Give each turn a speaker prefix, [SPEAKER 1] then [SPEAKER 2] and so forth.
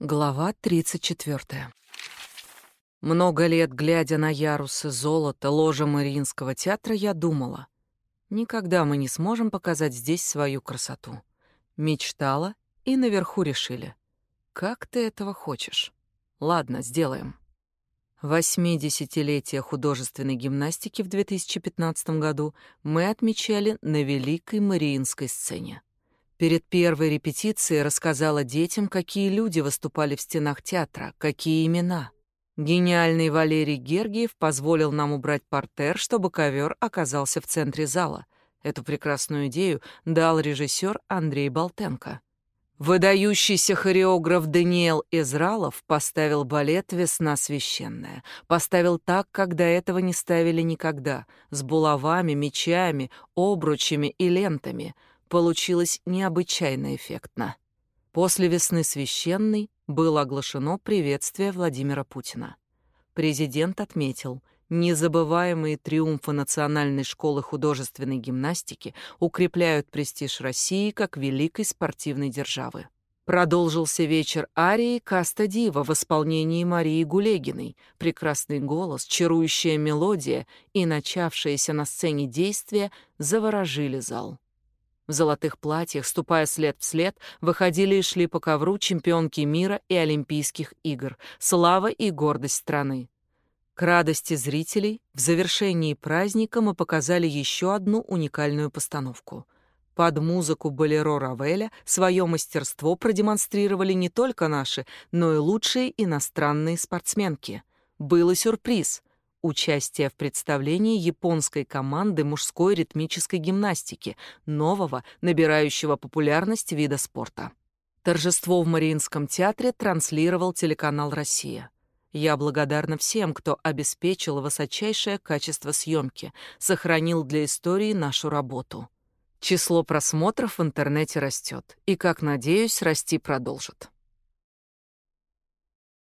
[SPEAKER 1] Глава 34. Много лет, глядя на ярусы золота ложа Мариинского театра, я думала, никогда мы не сможем показать здесь свою красоту. Мечтала, и наверху решили. Как ты этого хочешь? Ладно, сделаем. Восьмидесятилетие художественной гимнастики в 2015 году мы отмечали на Великой Мариинской сцене. Перед первой репетицией рассказала детям, какие люди выступали в стенах театра, какие имена. Гениальный Валерий Гергиев позволил нам убрать портер, чтобы ковер оказался в центре зала. Эту прекрасную идею дал режиссер Андрей Болтенко. Выдающийся хореограф Даниэл Изралов поставил балет «Весна священная». Поставил так, как до этого не ставили никогда, с булавами, мечами, обручами и лентами — Получилось необычайно эффектно. После весны священной было оглашено приветствие Владимира Путина. Президент отметил, незабываемые триумфы Национальной школы художественной гимнастики укрепляют престиж России как великой спортивной державы. Продолжился вечер арии «Каста Дива» в исполнении Марии Гулегиной. Прекрасный голос, чарующая мелодия и начавшееся на сцене действие заворожили зал. В золотых платьях, ступая след в след, выходили и шли по ковру чемпионки мира и Олимпийских игр, слава и гордость страны. К радости зрителей в завершении праздника мы показали еще одну уникальную постановку. Под музыку Болеро Равеля свое мастерство продемонстрировали не только наши, но и лучшие иностранные спортсменки. Был и сюрприз — Участие в представлении японской команды мужской ритмической гимнастики, нового, набирающего популярность вида спорта. Торжество в Мариинском театре транслировал телеканал «Россия». Я благодарна всем, кто обеспечил высочайшее качество съемки, сохранил для истории нашу работу. Число просмотров в интернете растет и, как надеюсь, расти продолжит.